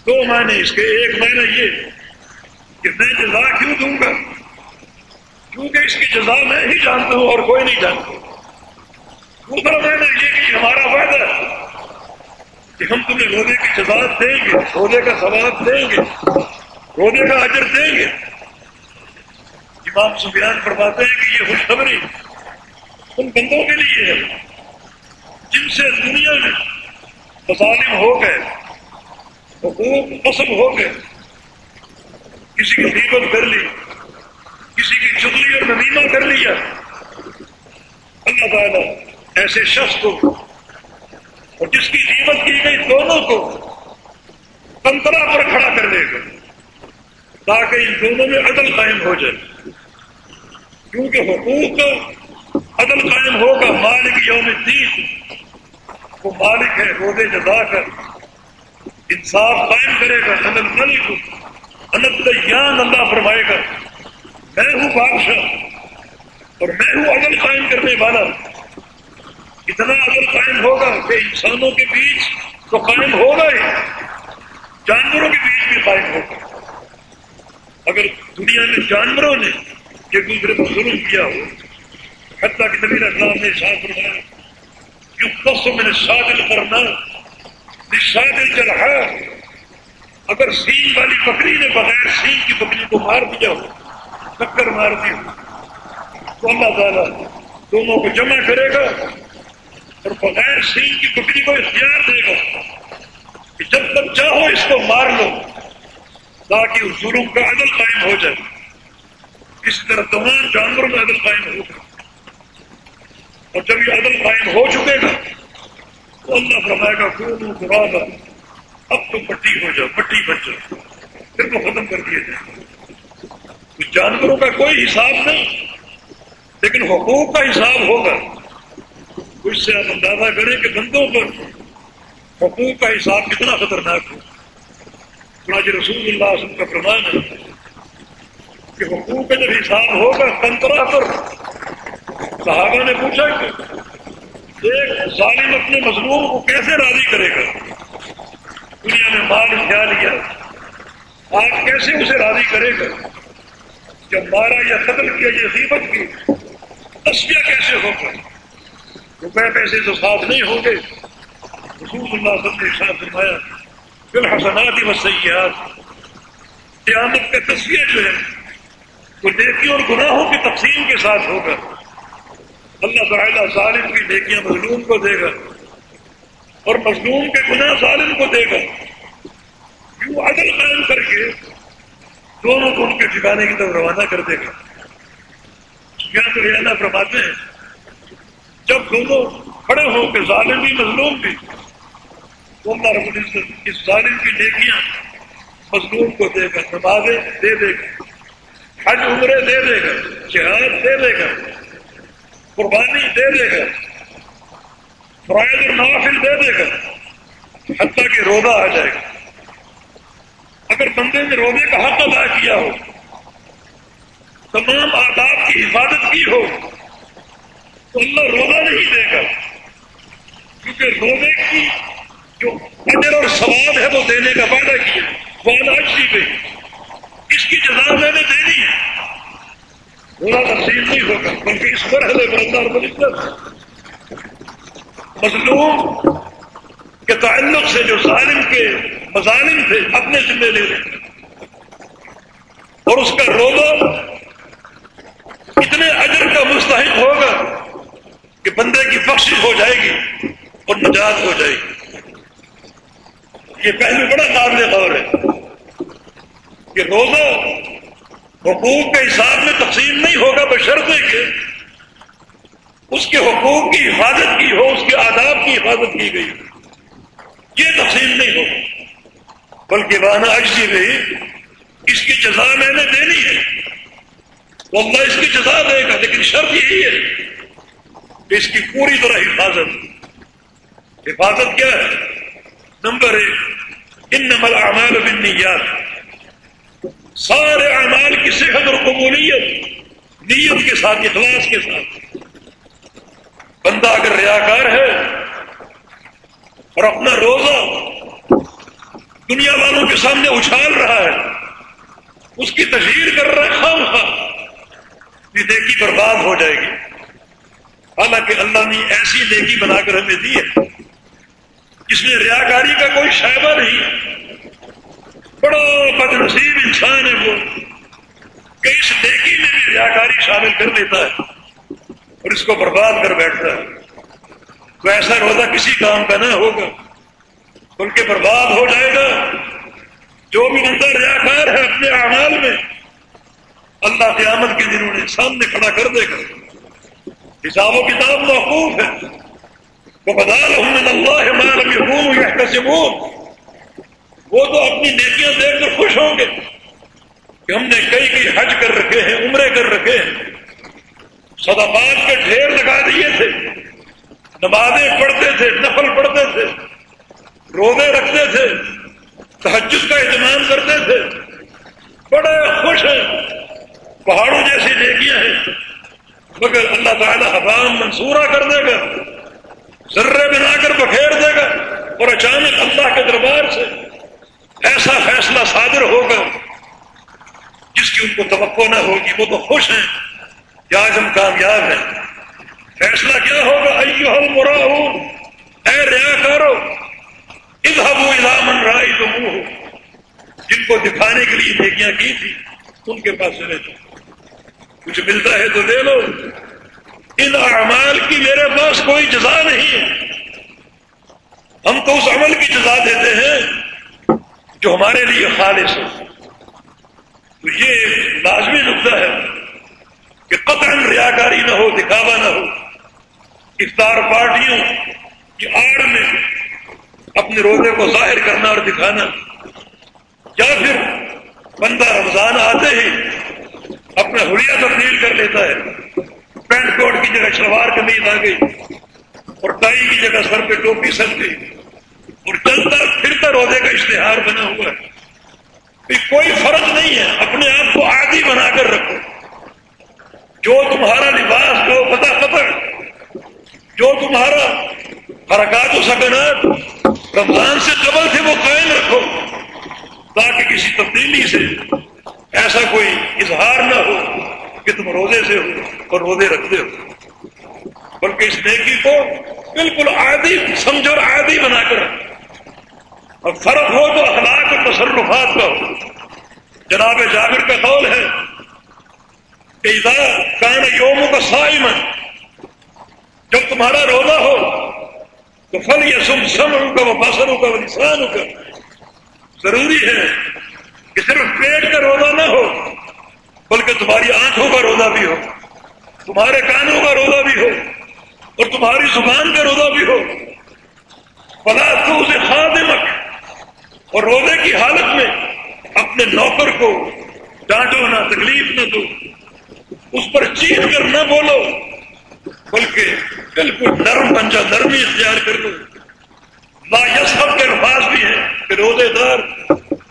دو مہینے اس کے۔ ایک مہینہ یہ کہ میں جزا کیوں دوں گا؟ کیونکہ اس کی جزا میں ہی جانتا ہوں اور کوئی نہیں جانتا۔ دوسرا مہینہ یہ کہ ہمارا فائدہ کہ ہم تمہیں روزے کی جزا دیں گے روزے کا ثواب دیں گے روزے کا اجر دیں گے۔ امام سفیان فرماتے ہیں کہ یہ خوشخبری ان بندوں کے لیے ہے، جن سے دنیا میں مظالم ہو گئے، حقوق قسم ہو گئے۔ کسی کی قیمت کر لی، کسی کی چگلی اور نمیمہ کر لیا۔ اللہ تعالیٰ ایسے شخص کو اور جس کی قیمت کی گئی دونوں کو تنترا پر کھڑا کر دے گا تاکہ ان دونوں میں عدل قائم ہو جائے۔ کیونکہ حقوق عدل قائم ہوگا، مالک یوم الدین۔ وہ مالک ہے روزے جزا کر۔ انصاف قائم کرے گا، عدل ملک انت یان اللہ فرمائے گا۔ میں ہوں بادشاہ اور میں ہوں عدل قائم کرنے والا۔ اتنا عدل قائم ہوگا کہ انسانوں کے بیچ تو قائم ہوگا ہی جانوروں کے بیچ بھی قائم ہوگا اگر دنیا میں جانوروں نے ایک دوسرے کو ظلم کیا ہو، حتیٰ کہ نبی اسلام نے ساتھ فرمایا جو قسم میں نے شادل کرنا شادل چڑھا اگر سینگ والی بکری نے بغیر سینگ کی بکری کو مار دیا ہو، ٹکر مار دی ہو، تو اللہ تعالیٰ دونوں کو جمع کرے گا اور بغیر سینگ کی بکری کو اختیار دے گا کہ جب تک چاہو اس کو مار لو، تاکہ اس ظلم کا عدل قائم ہو جائے۔ اس طرح تمام جانوروں میں عدل قائم ہوگا اور جب یہ عدل قائم ہو چکے گا، تو اللہ فرمائے گا کون خراب اب تو پٹی ہو جاؤ، پٹی بن جاؤ، پھر وہ ختم کر دیے جائیں جانوروں کا کوئی حساب نہیں، لیکن حقوق کا حساب ہوگا۔ اس سے آپ اندازہ کریں کہ بندوں پر حقوق کا حساب کتنا خطرناک ہو۔ راج رسول اللہ وسلم کا فرمان ہے کہ حقوق کا جب حساب ہوگا تنترا پر، صحابہ نے پوچھا کہ ایک ظالم اپنے مظلوم کو کیسے راضی کرے گا؟ دنیا میں مال کیا لیا؟ آج کیسے اسے راضی کرے گا؟ جب مارا یا قتل کیا یا قیمت کی تصویہ کیسے ہوگا؟ روپے پیسے تو ساتھ نہیں ہوں گے۔ رسول اللہ سب نے ساتھ فرمایا پھر حسنات وسیعات قیامت کا تصویر جو ہے، وہ نیکی اور گناہوں کی تقسیم کے ساتھ ہوگا۔ اللہ تعالیٰ ظالم کی نیکیاں مظلوم کو دے گا اور مظلوم کے گناہ ظالم کو دے گا۔ یوں عدل قائم کر کے دونوں کو ان کے ٹھکانے کی طرف روانہ کر دے گا۔ سفیان تو اللہ فرماتے ہیں جب دونوں کھڑے ہو کے ظالم بھی مظلوم بھی تو اللہ رب العزت اس ظالم کی نیکیاں مظلوم کو دے گا، نمازیں دے دے گا، حج عمرے دے دے گا، جہاد دے دے گا، قربانی دے دے گا، فرائض نوافل دے دے گا، حتیٰ کہ روزہ آ جائے گا۔ اگر بندے نے روزے کا حق ادا کیا ہو، تمام آداب کی حفاظت کی ہو تو اللہ روزہ نہیں دے گا۔ کیونکہ روزے کی جو اجر اور ثواب ہے وہ دینے کا وعدہ کیا وہ آج کی گئی۔ اس کی جزا میں نے دینی ہے۔ روزہ تقسیم نہیں ہوگا، بلکہ اس پر ہے برندار مظلوم کے تعلق سے جو ظالم کے مظالم تھے، اپنے ذمے لے لیں اور اس کا روزہ اتنے اجر کا مستحق ہوگا کہ بندے کی بخش ہو جائے گی اور نجات ہو جائے گی۔ یہ پہلو بڑا قابل غور ہے کہ روزہ حقوق کے حساب میں تقسیم نہیں ہوگا بشرطے کے اس کے حقوق کی حفاظت کی ہو، اس کے آداب کی حفاظت کی گئی یہ تقسیم نہیں ہوگا۔ بلکہ وانا اجزی گئی اس کی جزا میں نے دینی ہے۔ تو اللہ اس کی جزا دے گا، لیکن شرط یہی ہے اس کی پوری طرح حفاظت۔ حفاظت کیا ہے؟ نمبر ایک ان نمبر اعمال بن یاد سارے اعمال کی صحت اور قبولیت نیت کے ساتھ، اخلاص کے ساتھ۔ بندہ اگر ریاکار ہے اور اپنا روزہ دنیا والوں کے سامنے اچھال رہا ہے، اس کی تشہیر کر رہا ہے خام خواہ یہ نیکی برباد ہو جائے گی۔ حالانکہ اللہ نے ایسی نیکی بنا کر ہمیں دی ہے۔ جس میں ریاکاری کا کوئی شائبہ نہیں۔ بڑا بد نصیب انسان ہے وہ کہ اس نیکی میں بھی ریاکاری شامل کر لیتا ہے اور اس کو برباد کر بیٹھتا ہے۔ تو ایسا روزہ کسی کام کا نہ ہوگا۔ بلکہ برباد ہو جائے گا۔ جو بھی اندر ریاکار ہے اپنے اعمال میں، اللہ قیامت کے دنوں نے سامنے کھڑا کر دے گا۔ حساب و کتاب محفوظ ہے۔ وہ بتا رہا اللہ وہ تو اپنی نیکیاں دیکھ کر خوش ہوں گے کہ ہم نے کئی کئی حج کر رکھے ہیں، عمرے کر رکھے ہیں۔ صدقات کے ڈھیر لگا دیے تھے۔ نمازیں پڑھتے تھے، نفل پڑھتے تھے۔ روزے رکھتے تھے۔ تحجد کا اہتمام کرتے تھے۔ بڑے خوش ہیں۔ پہاڑوں جیسی نیکیاں ہیں۔ مگر اللہ تعالیٰ حرام منصورہ کر دے گا، ذرے بنا کر بکھیر دے گا اور اچانک اللہ کے دربار سے ایسا فیصلہ صادر ہوگا، جس کی ان کو توقع نہ ہوگی، وہ تو خوش ہیں کہ آج ہم کامیاب ہیں۔ فیصلہ کیا ہوگا؟ ایو ہم مرا اے ریا کرو ادھب من رائی ہو جن کو دکھانے کے لیے نیکیاں کی تھی ان کے پاس چلے جاؤ۔ کچھ ملتا ہے تو لے لو۔ ان اعمال کی میرے پاس کوئی جزا نہیں ہے۔ ہم تو اس عمل کی جزا دیتے ہیں جو ہمارے لیے خالص ہو۔ تو یہ لازمی نقطہ ہے کہ قطعا ریاکاری نہ ہو، دکھاوا نہ ہو۔ افطار پارٹیوں کی آڑ میں اپنے روزے کو ظاہر کرنا اور دکھانا۔ یا پھر بندہ رمضان آتے ہی اپنا ہولیا تبدیل کر لیتا ہے۔ پینٹ کوٹ کی جگہ شلوار کمیز آ گئی اور ٹائی کی جگہ سر پہ ٹوپی سر گئی اور چلتا پھرتا روزے کا اشتہار بنا ہوا ہے۔ کوئی فرق نہیں ہے، اپنے آپ کو عادی بنا کر رکھو۔ جو تمہارا لباس، جو پتہ پتہ، جو تمہارا حرکات و سکنات رمضان سے قبل تھے، وہ قائم رکھو، تاکہ کسی تبدیلی سے ایسا کوئی اظہار نہ ہو کہ تم روزے سے ہو اور روزے رکھتے ہو۔ بلکہ اس نیکی کو بالکل عادی سمجھو اور عادی بنا کر اور فرق ہو تو اخلاق اور تصرفات کا ہو۔ جناب جاگر کا قول ہے کہ کان یوموں کا سائمن جب تمہارا روزہ ہو، تو فل یا سم سم کا وہ بسروں کا وہ نسانوں کا ضروری ہے کہ صرف پیٹ کا روزہ نہ ہو، بلکہ تمہاری آنکھوں کا روزہ بھی ہو، تمہارے کانوں کا روزہ بھی ہو، اور تمہاری زبان کا روزہ بھی ہو۔ فلا تو اسے خادمک، اور روزے کی حالت میں اپنے نوکر کو ڈانٹو، نہ تکلیف نہ دو۔ اس پر چیخ کر نہ بولو، بلکہ بالکل نرم پنجا نرمی اختیار کر لو۔ لا یسب کے الفاظ بھی ہیں کہ روزے دار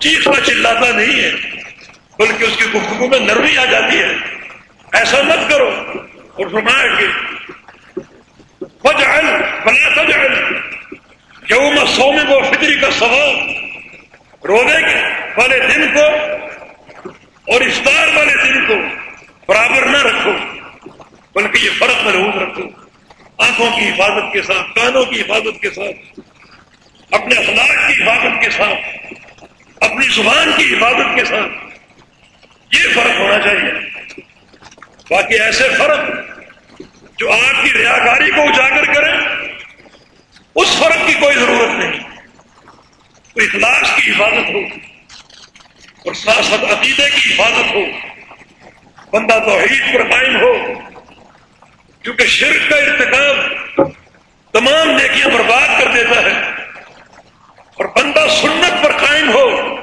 چیخنا چلاتا نہیں ہے، بلکہ اس کی گفتگو میں نرمی آ جاتی ہے۔ ایسا مت کرو۔ اور فرمایا کہ فجعل، فلا تجعل۔ یوم سوم و فطری کا سوال روزے والے دن کو اور افطار والے دن کو برابر نہ رکھو، بلکہ یہ فرق محروز رکھو۔ آنکھوں کی حفاظت کے ساتھ، کانوں کی حفاظت کے ساتھ، اپنے اخلاق کی حفاظت کے ساتھ۔ اپنی زبان کی حفاظت کے ساتھ یہ فرق ہونا چاہیے۔ باقی ایسے فرق جو آپ کی ریاکاری کو اجاگر کریں، اس فرق کی کوئی ضرورت نہیں۔ کوئی اخلاص کی حفاظت ہو اور ساتھ ساتھ عقیدے کی حفاظت ہو۔ بندہ توحید پر قائم ہو، کیونکہ شرک کا ارتکاب تمام نیکیاں برباد کر دیتا ہے۔ اور بندہ سنت پر قائم ہو،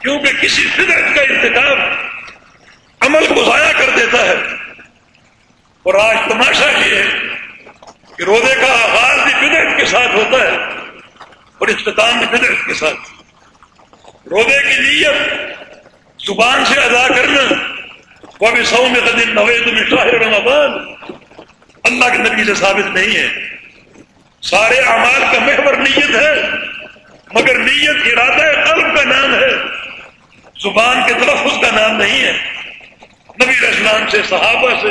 کیونکہ کسی فدرت کا ارتکاب عمل کو ضائع کر دیتا ہے۔ اور آج تماشا یہ ہے کہ روزے کا آغاز بھی فدرت کے ساتھ ہوتا ہے اور اختتام بھی فدرت کے ساتھ۔ روزے کی نیت زبان سے ادا کرنا وہ بھی سو میں قدیم نوید میں شاہر رمضان۔ اللہ کے نبی سے ثابت نہیں ہے۔ سارے اعمال کا محور نیت ہے، مگر نیت ارادہ قلب کا نام ہے۔ زبان کے تلفظ کا نام نہیں ہے۔ نبی اسلام سے، صحابہ سے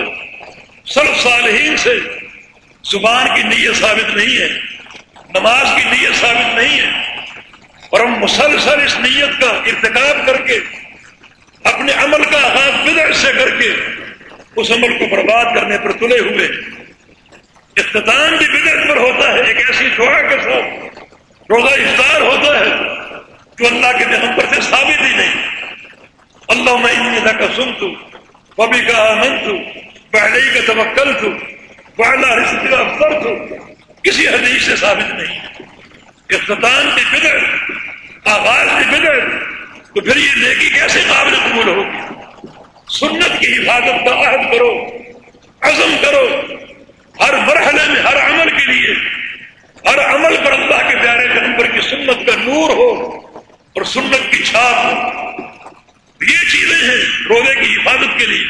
سرف صالحین سے زبان کی نیت ثابت نہیں ہے، نماز کی نیت ثابت نہیں ہے۔ اور ہم مسلسل اس نیت کا ارتکاب کر کے، اپنے عمل کا آغاز بدر سے کر کے، اس عمل کو برباد کرنے پر تلے ہوئے۔ اختتام بھی بدر پر ہوتا ہے، ایک ایسی دعا کے ساتھ روزہ افطار ہوتا ہے جو اللہ کے پیغمبر سے ثابت ہی نہیں۔ اللہ میں کا سن تو ببی کا آنند تو پہلے کا توکل تو پہلا رشت کا افسر تو کسی حدیث سے ثابت نہیں۔ اختتام کی بدر آغاز کی بدر تو پھر یہ نیکی کیسے قابل قبول ہوگی؟ سنت کی حفاظت کا عہد کرو، عزم کرو ہر مرحلے میں، ہر عمل کے لیے، ہر عمل پر اللہ کے پیارے نمبر کی سنت کا نور ہو اور سنت کی چھاپ ہو۔ یہ چیزیں ہیں روزے کی حفاظت کے لیے۔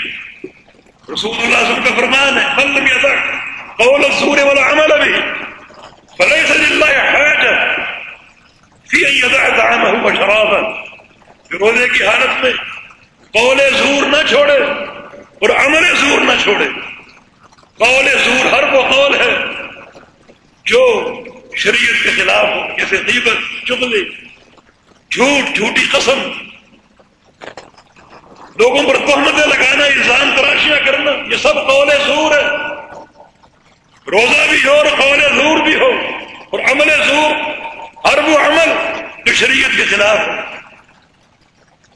رسول اللہ وسلم کا فرمان ہے بل ادا قول سورے والا عمل ابھی بھلے سے اللہ حاج فی ادا دام شراب روزے کی حالت میں قول زور نہ چھوڑے اور عمل زور نہ چھوڑے۔ قول زور ہر وہ قول ہے جو شریعت کے خلاف ہو جیسے غیبت چگلے جھوٹ، جھوٹی قسم۔ لوگوں پر تہمتیں لگانا، الزام تراشیاں کرنا، یہ سب قول زور ہے۔ روزہ بھی ہو اور قول زور بھی ہو، اور عمل زور ہر وہ عمل جو شریعت کے خلاف ہو۔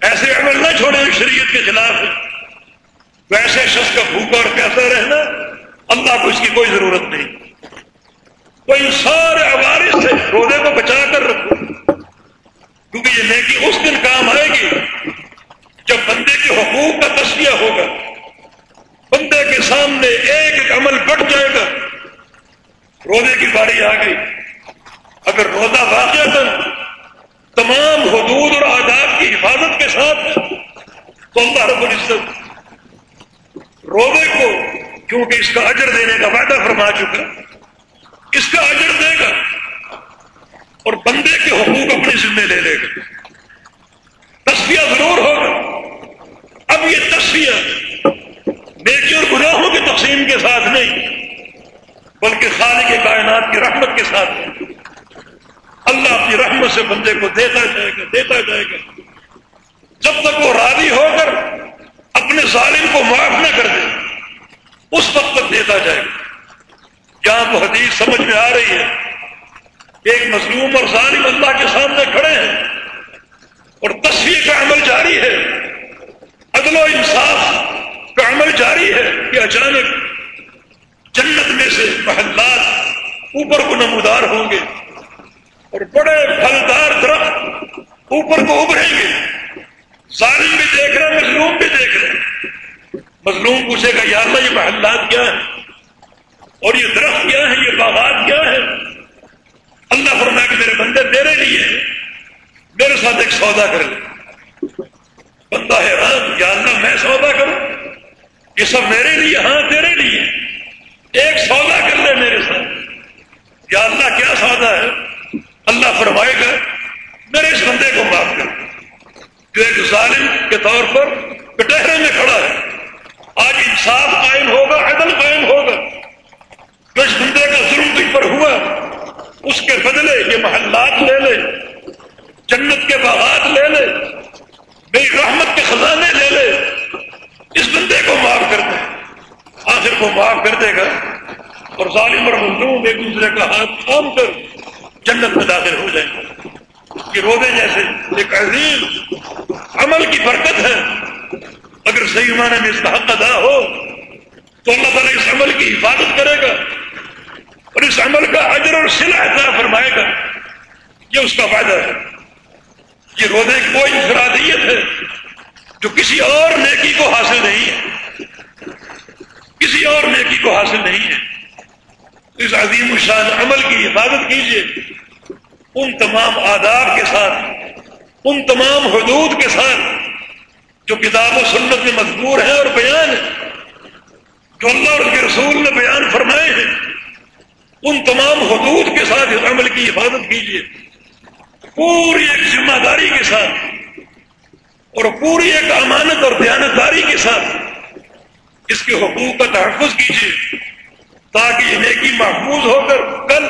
ایسے عمل نہ چھوڑے جو شریعت کے خلاف ہے ویسے شخص کا بھوکا اور پیسہ رہنا اللہ کو اس کی کوئی ضرورت نہیں۔ تو ان سارے عوارض سے روزے کو بچا کر رکھو۔ کیونکہ یہ نیکی اس دن کام آئے گی جب بندے کے حقوق کا تصویہ ہوگا۔ بندے کے سامنے ایک ایک عمل بٹ جائے گا۔ روزے کی باری آ گئی۔ اگر روزہ واقع تمام حدود اور آداب کی حفاظت کے ساتھ تو اللہ رب العزت روزے کو کیونکہ اس کا اجر دینے کا وعدہ فرما چکا اس کا اجر دے گا اور بندے کے حقوق اپنے ذمے لے لے گا۔ تصویہ ضرور ہوگا۔ اب یہ تصویہ نیکی اور گناہوں کی تقسیم کے ساتھ نہیں، بلکہ خالق کے کائنات کی رحمت کے ساتھ۔ نہیں اللہ اپنی رحمت سے بندے کو دیتا جائے گا، دیتا جائے گا۔ جب تک وہ راضی ہو کر اپنے ظالم کو معاف نہ کر دے اس وقت تک دیتا جائے گا۔ جہاں وہ حدیث سمجھ میں آ رہی ہے ایک مظلوم اور ظالم اللہ کے سامنے کھڑے ہیں اور تصویر کا عمل جاری ہے۔ عدل و انصاف کا عمل جاری ہے کہ اچانک جنت میں سے محلات اوپر کو نمودار ہوں گے اور بڑے پھلدار درخت اوپر کو ابھریں گے۔ ظالم بھی دیکھ رہے ہیں، مظلوم بھی دیکھ رہے ہیں۔ مظلوم پوچھے گا، یا اللہ، یہ محلات کیا ہے اور یہ درخت کیا ہے یہ باغات کیا ہے اللہ فرما کہ میرے بندے میرے لیے میرے ساتھ ایک سودا کر لے۔ بندہ حیران، یا اللہ، میں سودا کروں؟ یہ سب میرے لیے ہاں تیرے لیے ایک سودا کر لے میرے ساتھ یا اللہ کیا سودا ہے اللہ فرمائے گا میرے اس بندے کو معاف کر جو ایک ظالم کے طور پر کٹہرے میں کھڑا ہے آج انصاف قائم ہوگا عدل قائم ہوگا جو اس بندے کا ظلم تجھ پر ہوا اس کے بدلے یہ محلات لے لے جنت کے باغات لے لے میری رحمت کے خزانے لے لے اس بندے کو معاف کر دے آخر کو معاف کر دے گا اور ظالم اور مظلوم ایک دوسرے کا ہاتھ تھام کر جنت میں داخل ہو جائیں گے کہ روزے جیسے ایک عظیم عمل کی برکت ہے اگر صحیح معنی میں اس کا حق ادا ہو تو اللہ تعالیٰ اس عمل کی حفاظت کرے گا اور اس عمل کا اجر اور سلا عطا فرمائے گا یہ اس کا فائدہ ہے یہ روزے کی کوئی انفرادیت ہے جو کسی اور نیکی کو حاصل نہیں ہے کسی اور نیکی کو حاصل نہیں ہے اس عظیم الشان عمل کی حفاظت کیجیے ان تمام آداب کے ساتھ ان تمام حدود کے ساتھ جو کتاب و سنت میں مذکور ہیں اور بیان ہے جو اللہ اور کے رسول نے بیان فرمائے ہیں، ان تمام حدود کے ساتھ اس عمل کی حفاظت کیجیے۔ پوری ایک ذمہ داری کے ساتھ اور پوری ایک امانت اور دیانتداری کے ساتھ اس کے حقوق کا تحفظ کیجیے تاکہ یہ نیکی محفوظ ہو کر کل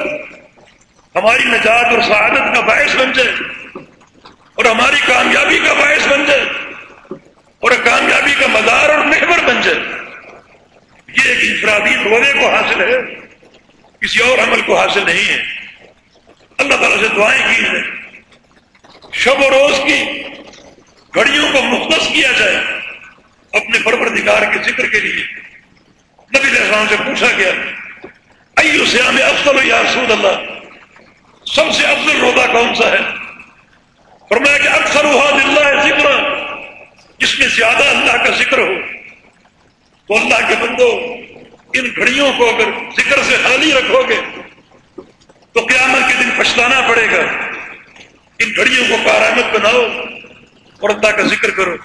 ہماری نجات اور سعادت کا باعث بن جائے۔ اور ہماری کامیابی کا باعث بن جائے اور کامیابی کا مدار اور محور بن جائے۔ یہ ایک انفرادی دورے کو حاصل ہے، کسی اور عمل کو حاصل نہیں ہے۔ اللہ تعالیٰ سے دعائیں کی ہیں۔ شب و روز کی گھڑیوں کو مختص کیا جائے اپنے پروردگار کے ذکر کے لیے۔ نبی علیہ السلام سے پوچھا گیا، ایو سیام افضل یا رسول اللہ؟ سب سے افضل روزہ کون سا ہے؟ فرمایا کہ اکثر ہوا دلہ ہے ذکر، جس میں زیادہ اللہ کا ذکر ہو، تو اللہ کے بندو، ان گھڑیوں کو اگر ذکر سے خالی رکھو گے، تو قیامت کے دن پچھتانا پڑے گا۔ ان گھڑیوں کو کارآمد بناؤ اور اللہ کا ذکر کرو۔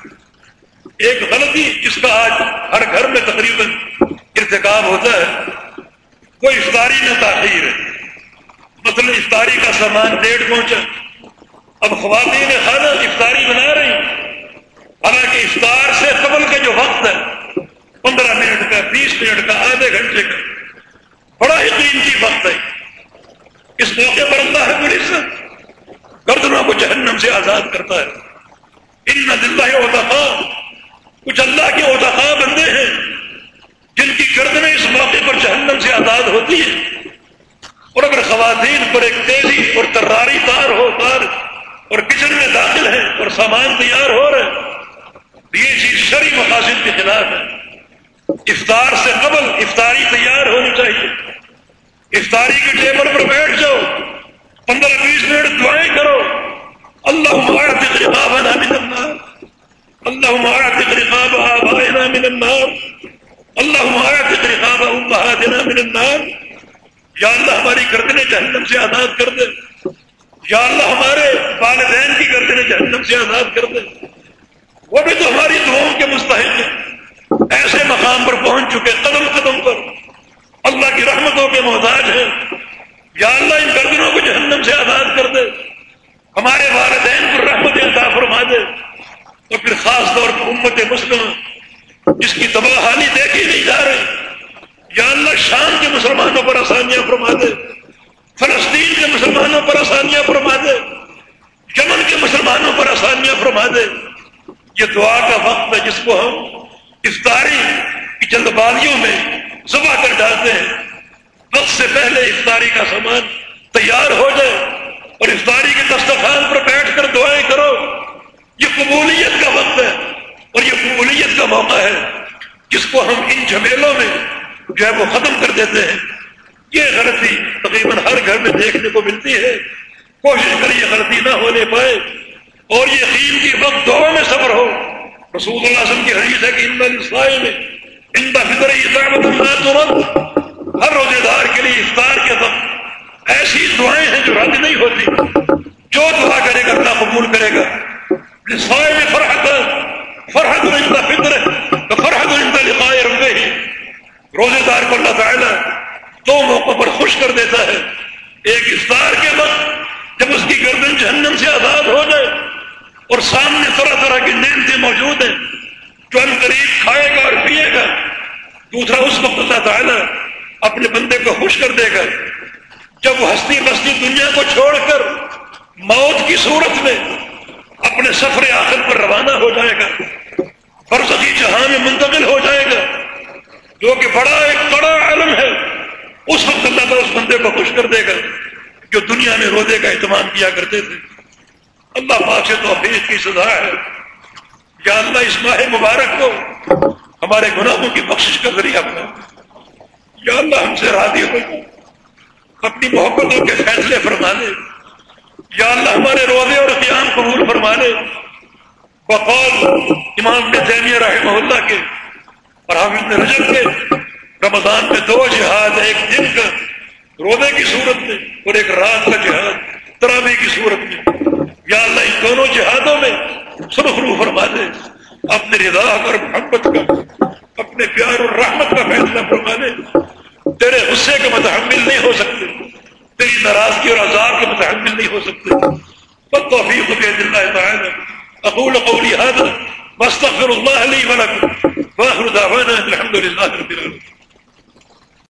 ایک غلطی جس کا آج ہر گھر میں تقریباً ارتکاب ہوتا ہے، وہ افطاری میں تاخیر ہے۔ مثلا افطاری کا سامان لیٹ پہنچا اب خواتین خانہ افطاری بنا رہی حالانکہ افطار سے قبل کا جو وقت ہے، پندرہ منٹ کا، بیس منٹ کا، آدھے گھنٹے کا، بڑا ہی قیمتی وقت ہے۔ اس موقع پر اللہ ہے بڑی گردنوں کو جہنم سے آزاد کرتا ہے۔ ان دلہ کچھ اللہ کے اوتقا بندے ہیں، جن کی گردنیں اس موقع پر جہنم سے آزاد ہوتی ہیں۔ اور اگر خواتین پر ایک تیزی اور تراری تار ہو تار اور کچن میں داخل ہے اور سامان تیار ہو رہے یہ چیز شری مقاصد کے خلاف ہے۔ افطار سے قبل افطاری تیار ہونی چاہیے۔ افطاری کے ٹیبل پر بیٹھ جاؤ۔ پندرہ بیس منٹ دعائیں کرو۔ اللہ من النار۔ اللہ من النار۔ اللہ من النار۔ یا اللہ ہماری گردنیں جہنم سے آزاد کر دے۔ یا اللہ ہمارے والدین کی گردنیں جہنم سے آزاد کر دے۔ وہ بھی تو ہماری دعاؤں کے مستحق ہیں۔ ایسے مقام پر پہنچ چکے قدم قدم پر۔ اللہ کی رحمتوں کے محتاج ہیں۔ یا اللہ ان گردنوں کو جہنم سے آزاد کر دے۔ ہمارے والدین پر رحمت عطا فرما دے۔ اور پھر خاص طور پر امت مسلم جس کی تباہ حالی دیکھی نہیں جا رہی، یا اللہ شام کے مسلمانوں پر آسانیاں فرما دے۔ فلسطین کے مسلمانوں پر آسانیاں فرما دے۔ یمن کے مسلمانوں پر آسانیاں فرما دے۔ یہ دعا کا وقت ہے جس کو ہم افطاری کی جلد بازیوں میں ذبح کر ڈالتے ہیں۔ وقت سے پہلے افطاری کا سامان تیار ہو جائے اور افطاری کے دستخان پر بیٹھ کر دعائیں کرو۔ یہ قبولیت کا وقت ہے اور یہ قبولیت کا موقع ہے جس کو ہم ان جھمیلوں میں جو ہے وہ ختم کر دیتے ہیں۔ یہ غلطی تقریباً ہر گھر میں دیکھنے کو ملتی ہے۔ کوشش کر یہ غلطی نہ ہونے پائے اور یہ یقین کی وقت دونوں میں صبر ہو۔ رسول اللہ علیہ وسلم کی حدیث ہے کہ ان میں اندا فطر یہ ترنت ہر روزے دار کے لیے افطار کے وقت ایسی دعائیں ہیں جو رد نہیں ہوتی۔ جو دعا کرے گا اللہ قبول کرے گا۔ سائے میں فرحت فرحت الدا فطر فرحت الدا لقائے ربے ہی روزے دار کو اللہ تعالیٰ دو موقع پر خوش کر دیتا ہے۔ ایک افطار کے وقت جب اس کی گردن جہنم سے آزاد ہو جائے اور سامنے طرح طرح کی نعمتیں موجود ہیں، جو ان قریب کھائے گا اور پیے گا۔ دوسرا، اس وقت اللہ تعالیٰ اپنے بندے کو خوش کر دے گا۔ جب وہ ہستی بستی دنیا کو چھوڑ کر موت کی صورت میں اپنے سفر آخر پر روانہ ہو جائے گا فرستی جہاں میں منتقل ہو جائے گا، جو کہ بڑا ایک بڑا علم ہے۔ اس وقت اللہ تعالیٰ اس بندے کو خوش کر دے گا جو دنیا میں روزے کا اہتمام کیا کرتے تھے۔ اللہ پاک سے توفیق کی سزا ہے۔ یا اللہ، اس ماہ مبارک کو ہمارے گناہوں کی بخشش کا ذریعہ بنا۔ یا اللہ، ہم سے راضی ہو۔ اپنی محبتوں کے فیصلے فرما لے یا اللہ، ہمارے روزے اور قیام قبول فرما لے بقول امام نے تیمیہ رحمہ اللہ کے اور ہم ابن رجب کے رمضان میں دو جہاد، ایک دن کا روزے کی صورت میں اور ایک رات کا جہاد، تراوی کی صورت میں۔ یا اللہ، ان دونوں جہادوں میں سرخرو فرما دے۔ اپنے رضا اور محبت کا، اپنے پیار اور رحمت کا فیصلہ فرما دے۔ تیرے غصے کے متحمل نہیں ہو سکتے۔ تیری ناراضگی اور عذاب کے متحمل نہیں ہو سکتے۔ بد توفیق بید اللہ تعالی۔ اقول قولی هذا واستغفر الله لي ولكم۔ واخر دعوانا الحمد لله رب العالمين۔